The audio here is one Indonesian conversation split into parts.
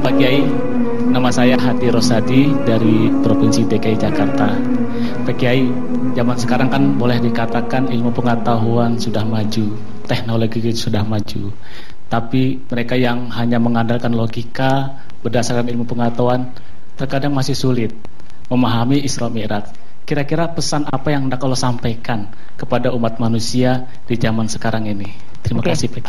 Pak Kiai, nama saya Hati Rosadi dari Provinsi DKI Jakarta. Pak Kiai, zaman sekarang kan boleh dikatakan ilmu pengetahuan sudah maju, teknologi sudah maju. Tapi mereka yang hanya mengandalkan logika berdasarkan ilmu pengetahuan terkadang masih sulit memahami Isra Mi'raj. Kira-kira pesan apa yang Anda kalau sampaikan kepada umat manusia di zaman sekarang ini? Terima okay. kasih Pak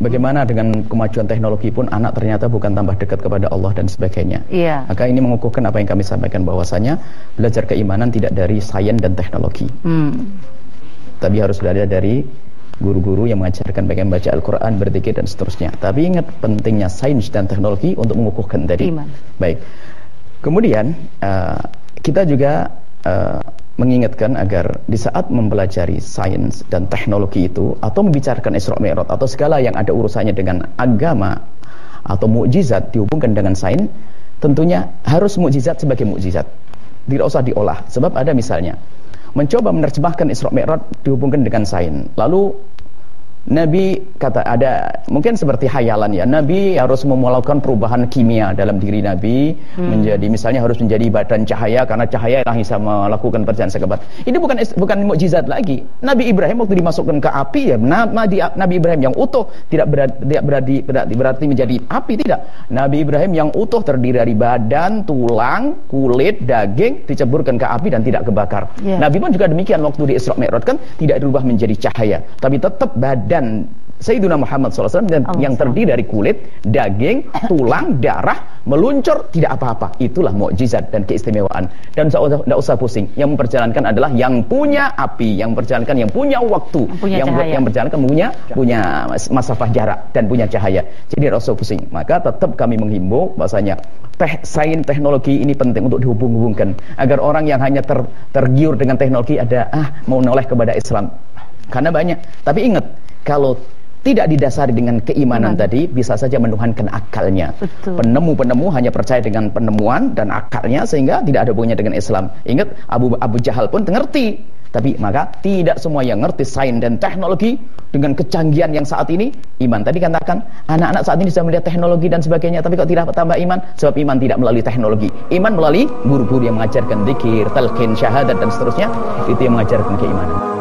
Bagaimana dengan kemajuan teknologi pun anak ternyata bukan tambah dekat kepada Allah dan sebagainya. Iya. Maka ini mengukuhkan apa yang kami sampaikan bahwasanya belajar keimanan tidak dari sains dan teknologi. Hmm. Tapi harus belajar dari guru-guru yang mengajarkan bagaimana membaca Al-Quran, berzikir dan seterusnya. Tapi ingat pentingnya sains dan teknologi untuk mengukuhkan tadi. Iman. Baik. Kemudian uh, kita juga uh, mengingatkan agar di saat mempelajari sains dan teknologi itu atau membicarakan Isra Mi'raj atau segala yang ada urusannya dengan agama atau mukjizat dihubungkan dengan sains tentunya harus mukjizat sebagai mukjizat. Tidak usah diolah. Sebab ada misalnya mencoba menerjemahkan Isra Mi'raj dihubungkan dengan sains. Lalu Nabi kata ada mungkin seperti hayalan ya. Nabi harus melakukan perubahan kimia dalam diri Nabi hmm. menjadi misalnya harus menjadi badan cahaya karena cahaya yang bisa melakukan perjalanan sekebat. Ini bukan bukan mukjizat lagi. Nabi Ibrahim waktu dimasukkan ke api ya Nabi Nabi Ibrahim yang utuh tidak berarti tidak berarti, berarti berarti menjadi api tidak. Nabi Ibrahim yang utuh terdiri dari badan, tulang, kulit, daging diceburkan ke api dan tidak kebakar. Yeah. Nabi pun juga demikian waktu di Isra Mi'raj kan tidak dirubah menjadi cahaya, tapi tetap badan dan Sayyidina Muhammad SAW dan Allah yang terdiri dari kulit, daging, tulang, darah, meluncur, tidak apa-apa. Itulah mukjizat dan keistimewaan. Dan tidak usah pusing. Yang memperjalankan adalah yang punya api, yang memperjalankan yang punya waktu, yang, punya yang, yang memperjalankan punya punya masafah jarak dan punya cahaya. Jadi tidak usah pusing. Maka tetap kami menghimbau bahasanya teh, sains teknologi ini penting untuk dihubung-hubungkan agar orang yang hanya ter, tergiur dengan teknologi ada ah mau noleh kepada Islam. Karena banyak. Tapi ingat, kalau tidak didasari dengan keimanan Iman. tadi bisa saja menuhankan akalnya. Penemu-penemu hanya percaya dengan penemuan dan akalnya sehingga tidak ada hubungannya dengan Islam. Ingat Abu Abu Jahal pun mengerti. Tapi maka tidak semua yang ngerti sains dan teknologi dengan kecanggihan yang saat ini iman. Tadi katakan anak-anak saat ini bisa melihat teknologi dan sebagainya tapi kok tidak tambah iman? Sebab iman tidak melalui teknologi. Iman melalui guru-guru yang mengajarkan zikir, talqin, syahadat dan seterusnya. Itu yang mengajarkan keimanan.